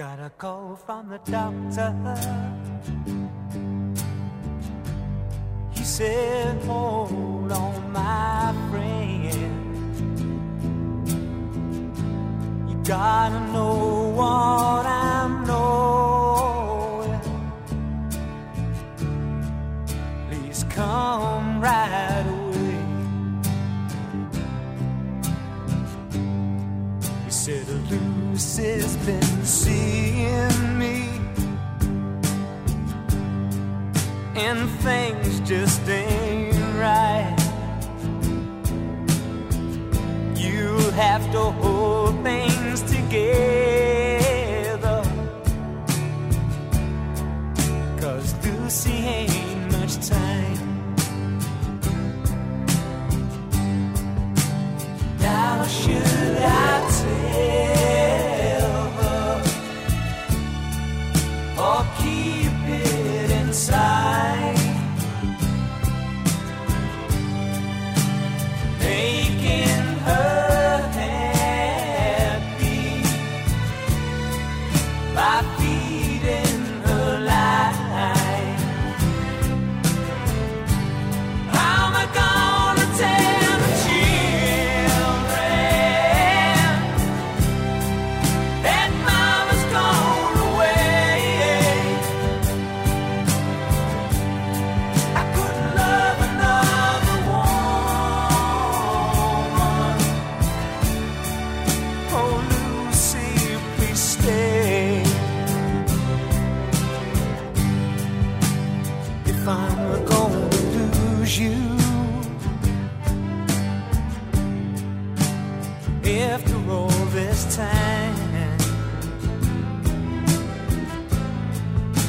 Got a call from the doctor. He said, Hold on, my friend. You gotta know said, Lucy's been seeing me. And things just ain't right. You have to hold things together. Cause Lucy ain't much time. Now should Oh, Lucy, please stay. If I'm going to lose you, after all this time,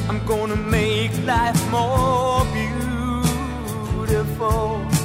I'm gonna make life more beautiful.